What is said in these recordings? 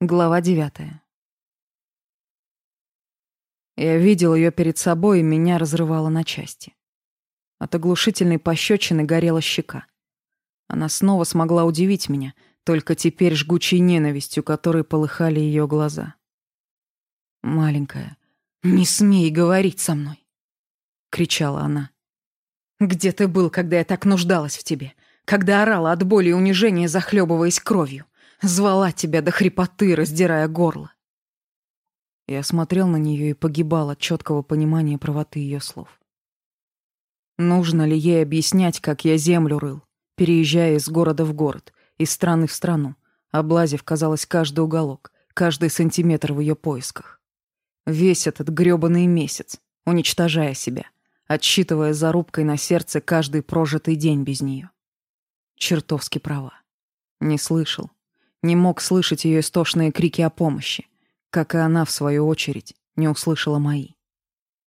Глава девятая. Я видел ее перед собой, и меня разрывало на части. От оглушительной пощечины горела щека. Она снова смогла удивить меня, только теперь жгучей ненавистью, которой полыхали ее глаза. «Маленькая, не смей говорить со мной!» — кричала она. «Где ты был, когда я так нуждалась в тебе? Когда орала от боли и унижения, захлебываясь кровью? Звала тебя до хрипоты, раздирая горло. Я смотрел на нее и погибал от четкого понимания правоты ее слов. Нужно ли ей объяснять, как я землю рыл, переезжая из города в город, из страны в страну, облазив, казалось, каждый уголок, каждый сантиметр в ее поисках? Весь этот грёбаный месяц, уничтожая себя, отсчитывая зарубкой на сердце каждый прожитый день без нее. Чертовски права. Не слышал, не мог слышать ее истошные крики о помощи, как и она, в свою очередь, не услышала мои.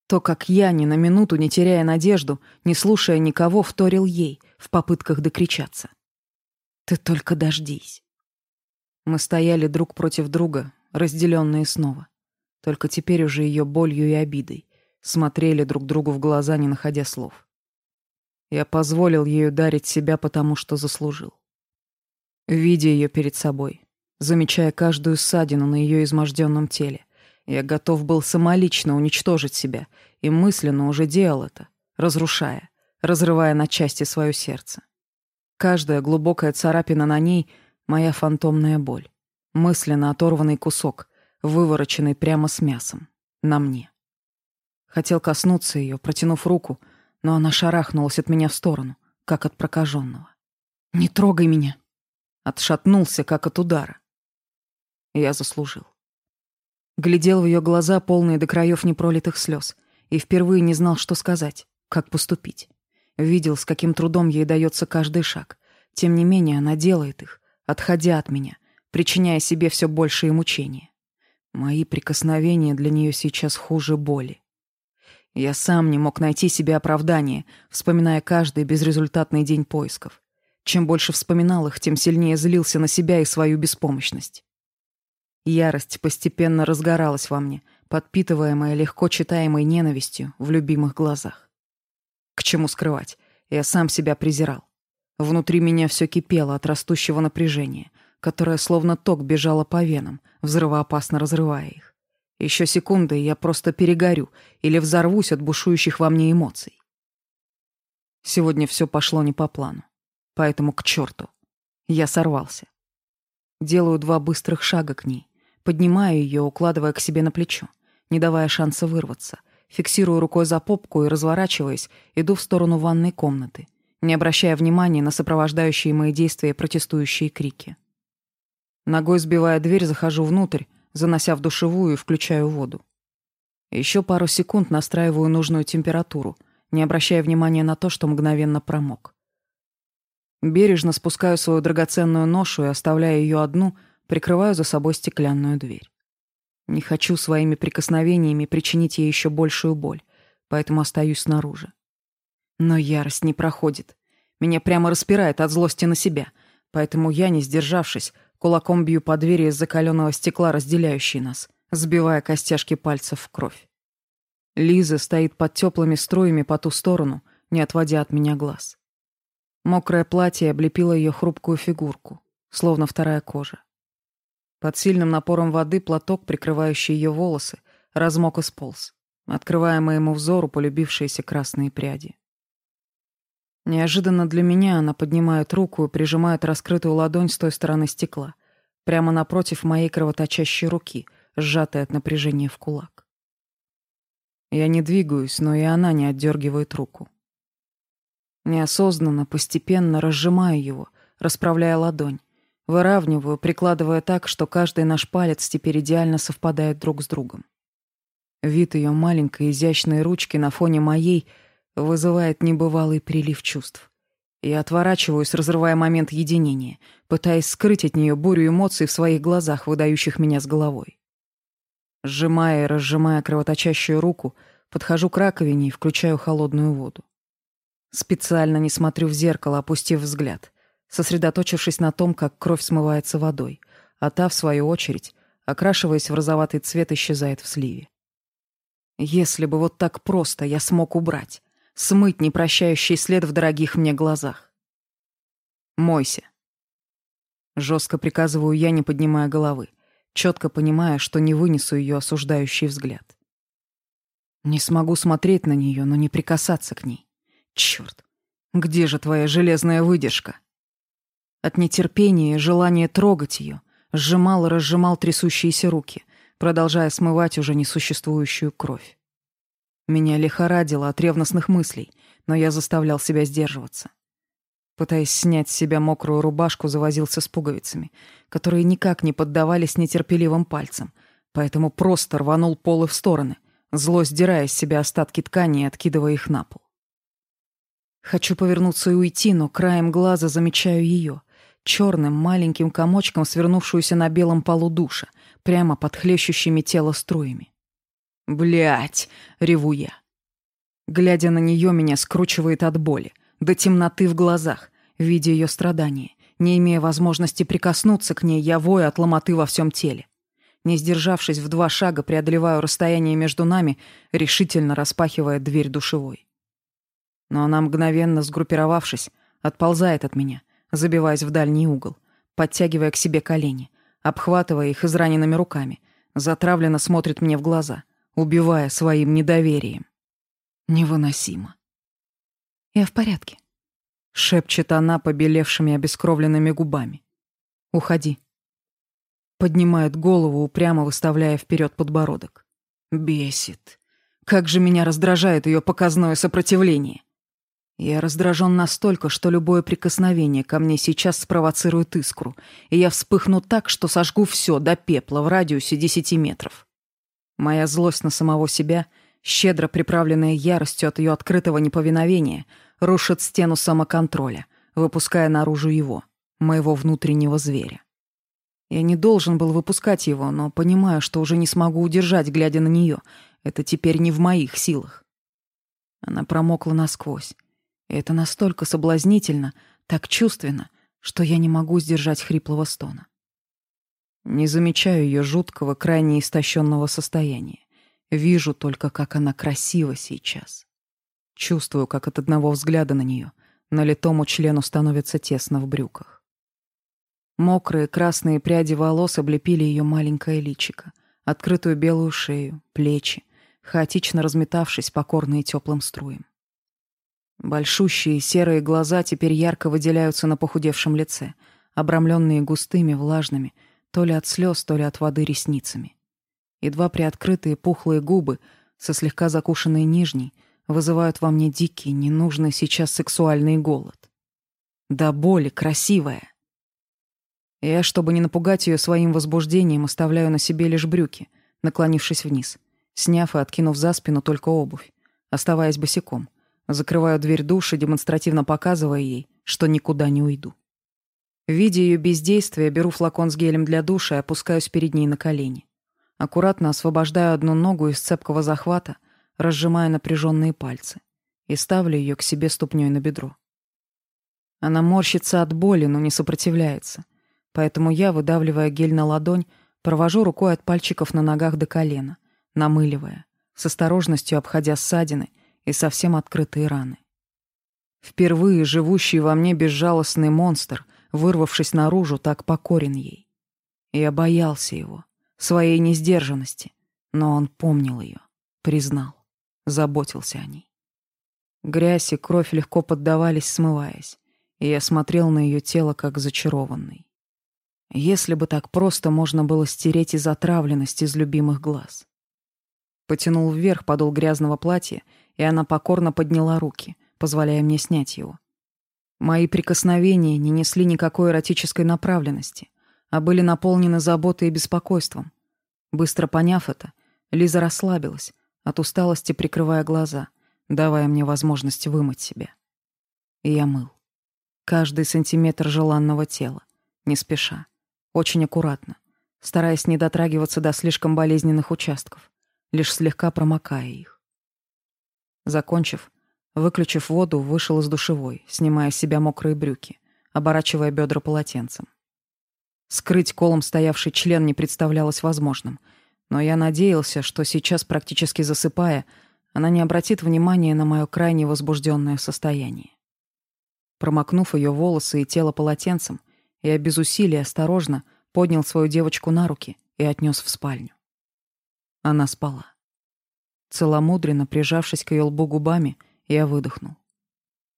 То, как я, ни на минуту не теряя надежду, не слушая никого, вторил ей в попытках докричаться. «Ты только дождись». Мы стояли друг против друга, разделенные снова. Только теперь уже ее болью и обидой. Смотрели друг другу в глаза, не находя слов. Я позволил ей ударить себя, потому что заслужил видя ее перед собой, замечая каждую ссадину на ее изможденном теле. Я готов был самолично уничтожить себя и мысленно уже делал это, разрушая, разрывая на части свое сердце. Каждая глубокая царапина на ней — моя фантомная боль, мысленно оторванный кусок, вывороченный прямо с мясом, на мне. Хотел коснуться ее, протянув руку, но она шарахнулась от меня в сторону, как от прокаженного. «Не трогай меня!» Отшатнулся, как от удара. Я заслужил. Глядел в ее глаза, полные до краев непролитых слез, и впервые не знал, что сказать, как поступить. Видел, с каким трудом ей дается каждый шаг. Тем не менее, она делает их, отходя от меня, причиняя себе все большие мучения. Мои прикосновения для нее сейчас хуже боли. Я сам не мог найти себе оправдания, вспоминая каждый безрезультатный день поисков. Чем больше вспоминал их, тем сильнее злился на себя и свою беспомощность. Ярость постепенно разгоралась во мне, подпитываемая легко читаемой ненавистью в любимых глазах. К чему скрывать? Я сам себя презирал. Внутри меня все кипело от растущего напряжения, которое словно ток бежало по венам, взрывоопасно разрывая их. Еще секунды, и я просто перегорю или взорвусь от бушующих во мне эмоций. Сегодня все пошло не по плану поэтому к черту. Я сорвался. Делаю два быстрых шага к ней. Поднимаю ее, укладывая к себе на плечо, не давая шанса вырваться. Фиксирую рукой за попку и, разворачиваясь, иду в сторону ванной комнаты, не обращая внимания на сопровождающие мои действия протестующие крики. Ногой сбивая дверь, захожу внутрь, занося в душевую и включаю воду. Еще пару секунд настраиваю нужную температуру, не обращая внимания на то, что мгновенно промок. Бережно спускаю свою драгоценную ношу и, оставляя ее одну, прикрываю за собой стеклянную дверь. Не хочу своими прикосновениями причинить ей еще большую боль, поэтому остаюсь снаружи. Но ярость не проходит. Меня прямо распирает от злости на себя, поэтому я, не сдержавшись, кулаком бью по двери из закаленного стекла, разделяющей нас, сбивая костяшки пальцев в кровь. Лиза стоит под теплыми струями по ту сторону, не отводя от меня глаз. Мокрое платье облепило ее хрупкую фигурку, словно вторая кожа. Под сильным напором воды платок, прикрывающий ее волосы, размок и сполз, открывая моему взору полюбившиеся красные пряди. Неожиданно для меня она поднимает руку и прижимает раскрытую ладонь с той стороны стекла, прямо напротив моей кровоточащей руки, сжатой от напряжения в кулак. Я не двигаюсь, но и она не отдергивает руку. Неосознанно, постепенно разжимаю его, расправляя ладонь. Выравниваю, прикладывая так, что каждый наш палец теперь идеально совпадает друг с другом. Вид ее маленькой изящной ручки на фоне моей вызывает небывалый прилив чувств. Я отворачиваюсь, разрывая момент единения, пытаясь скрыть от нее бурю эмоций в своих глазах, выдающих меня с головой. Сжимая и разжимая кровоточащую руку, подхожу к раковине и включаю холодную воду. Специально не смотрю в зеркало, опустив взгляд, сосредоточившись на том, как кровь смывается водой, а та, в свою очередь, окрашиваясь в розоватый цвет, исчезает в сливе. Если бы вот так просто я смог убрать, смыть непрощающий след в дорогих мне глазах. «Мойся», — жестко приказываю я, не поднимая головы, четко понимая, что не вынесу ее осуждающий взгляд. Не смогу смотреть на нее, но не прикасаться к ней. Черт, где же твоя железная выдержка? От нетерпения и желания трогать ее сжимал и разжимал трясущиеся руки, продолжая смывать уже несуществующую кровь. Меня лихорадило от ревностных мыслей, но я заставлял себя сдерживаться. Пытаясь снять с себя мокрую рубашку, завозился с пуговицами, которые никак не поддавались нетерпеливым пальцам, поэтому просто рванул полы в стороны, зло сдирая с себя остатки ткани и откидывая их на пол. Хочу повернуться и уйти, но краем глаза замечаю ее, черным маленьким комочком, свернувшуюся на белом полу душа, прямо под хлещущими тело струями. Блять, реву я. Глядя на нее, меня скручивает от боли, до темноты в глазах, видя ее страдания. Не имея возможности прикоснуться к ней, я вою от ломоты во всем теле. Не сдержавшись в два шага, преодолеваю расстояние между нами, решительно распахивая дверь душевой. Но она, мгновенно сгруппировавшись, отползает от меня, забиваясь в дальний угол, подтягивая к себе колени, обхватывая их израненными руками, затравленно смотрит мне в глаза, убивая своим недоверием. Невыносимо. «Я в порядке», — шепчет она побелевшими обескровленными губами. «Уходи». Поднимает голову, упрямо выставляя вперед подбородок. Бесит. Как же меня раздражает ее показное сопротивление. Я раздражен настолько, что любое прикосновение ко мне сейчас спровоцирует искру, и я вспыхну так, что сожгу все до пепла в радиусе десяти метров. Моя злость на самого себя, щедро приправленная яростью от ее открытого неповиновения, рушит стену самоконтроля, выпуская наружу его, моего внутреннего зверя. Я не должен был выпускать его, но понимаю, что уже не смогу удержать, глядя на нее. Это теперь не в моих силах. Она промокла насквозь и это настолько соблазнительно, так чувственно, что я не могу сдержать хриплого стона. Не замечаю ее жуткого, крайне истощенного состояния. Вижу только, как она красива сейчас. Чувствую, как от одного взгляда на нее на налитому члену становится тесно в брюках. Мокрые красные пряди волос облепили ее маленькое личико, открытую белую шею, плечи, хаотично разметавшись покорные теплым струем. Большущие серые глаза теперь ярко выделяются на похудевшем лице, обрамленные густыми, влажными, то ли от слез, то ли от воды ресницами. Едва приоткрытые пухлые губы со слегка закушенной нижней вызывают во мне дикий, ненужный сейчас сексуальный голод. Да боли, красивая. Я, чтобы не напугать ее своим возбуждением, оставляю на себе лишь брюки, наклонившись вниз, сняв и откинув за спину только обувь, оставаясь босиком — Закрываю дверь души, демонстративно показывая ей, что никуда не уйду. Видя ее бездействие, беру флакон с гелем для душа и опускаюсь перед ней на колени. Аккуратно освобождаю одну ногу из цепкого захвата, разжимая напряженные пальцы, и ставлю ее к себе ступней на бедро. Она морщится от боли, но не сопротивляется, поэтому я, выдавливая гель на ладонь, провожу рукой от пальчиков на ногах до колена, намыливая, с осторожностью обходя ссадины — и совсем открытые раны. Впервые живущий во мне безжалостный монстр, вырвавшись наружу, так покорен ей. Я боялся его, своей несдержанности, но он помнил ее, признал, заботился о ней. Грязь и кровь легко поддавались, смываясь, и я смотрел на ее тело, как зачарованный. Если бы так просто можно было стереть из отравленность из любимых глаз. Потянул вверх подол грязного платья — и она покорно подняла руки, позволяя мне снять его. Мои прикосновения не несли никакой эротической направленности, а были наполнены заботой и беспокойством. Быстро поняв это, Лиза расслабилась, от усталости прикрывая глаза, давая мне возможность вымыть себя. И я мыл. Каждый сантиметр желанного тела, не спеша, очень аккуратно, стараясь не дотрагиваться до слишком болезненных участков, лишь слегка промокая их. Закончив, выключив воду, вышел из душевой, снимая с себя мокрые брюки, оборачивая бедра полотенцем. Скрыть колом стоявший член не представлялось возможным, но я надеялся, что сейчас, практически засыпая, она не обратит внимания на мое крайне возбужденное состояние. Промокнув ее волосы и тело полотенцем, я без усилий осторожно поднял свою девочку на руки и отнес в спальню. Она спала. Целомудренно прижавшись к ее лбу губами, я выдохнул.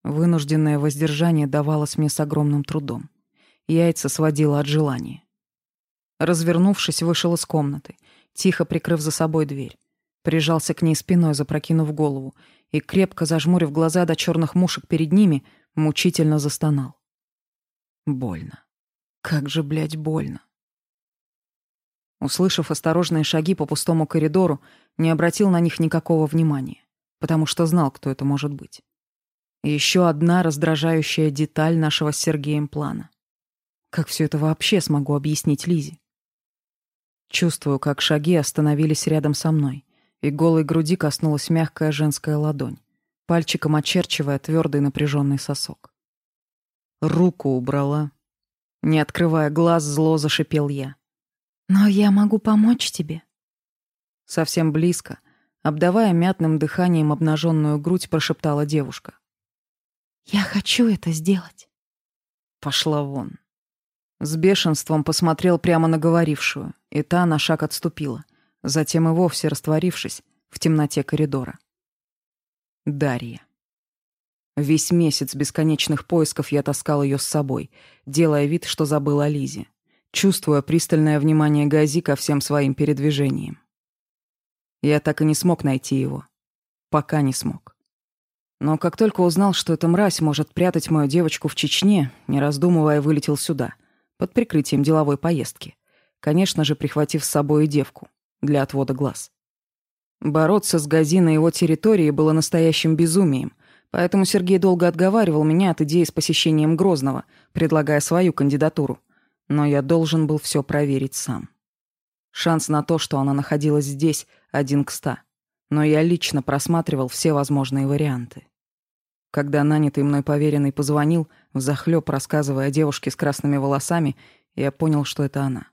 Вынужденное воздержание давалось мне с огромным трудом. Яйца сводило от желания. Развернувшись, вышел из комнаты, тихо прикрыв за собой дверь. Прижался к ней спиной, запрокинув голову, и, крепко зажмурив глаза до черных мушек перед ними, мучительно застонал. Больно. Как же, блядь, больно. Услышав осторожные шаги по пустому коридору, не обратил на них никакого внимания, потому что знал, кто это может быть. Еще одна раздражающая деталь нашего с Сергеем плана. Как все это вообще смогу объяснить Лизе? Чувствую, как шаги остановились рядом со мной, и голой груди коснулась мягкая женская ладонь, пальчиком очерчивая твердый напряженный сосок. Руку убрала. Не открывая глаз, зло зашипел я. «Но я могу помочь тебе», Совсем близко, обдавая мятным дыханием обнаженную грудь, прошептала девушка. «Я хочу это сделать». Пошла вон. С бешенством посмотрел прямо на говорившую, и та на шаг отступила, затем и вовсе растворившись в темноте коридора. Дарья. Весь месяц бесконечных поисков я таскал ее с собой, делая вид, что забыл о Лизе, чувствуя пристальное внимание Гази ко всем своим передвижениям. Я так и не смог найти его. Пока не смог. Но как только узнал, что эта мразь может прятать мою девочку в Чечне, не раздумывая, вылетел сюда, под прикрытием деловой поездки. Конечно же, прихватив с собой и девку, для отвода глаз. Бороться с Гази на его территории было настоящим безумием, поэтому Сергей долго отговаривал меня от идеи с посещением Грозного, предлагая свою кандидатуру. Но я должен был все проверить сам. Шанс на то, что она находилась здесь, один к ста. Но я лично просматривал все возможные варианты. Когда нанятый мной поверенный позвонил, взахлёб рассказывая о девушке с красными волосами, я понял, что это она.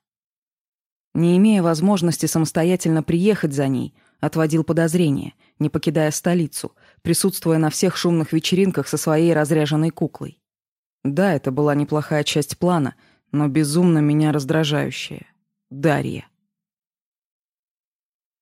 Не имея возможности самостоятельно приехать за ней, отводил подозрения, не покидая столицу, присутствуя на всех шумных вечеринках со своей разряженной куклой. Да, это была неплохая часть плана, но безумно меня раздражающая. Дарья.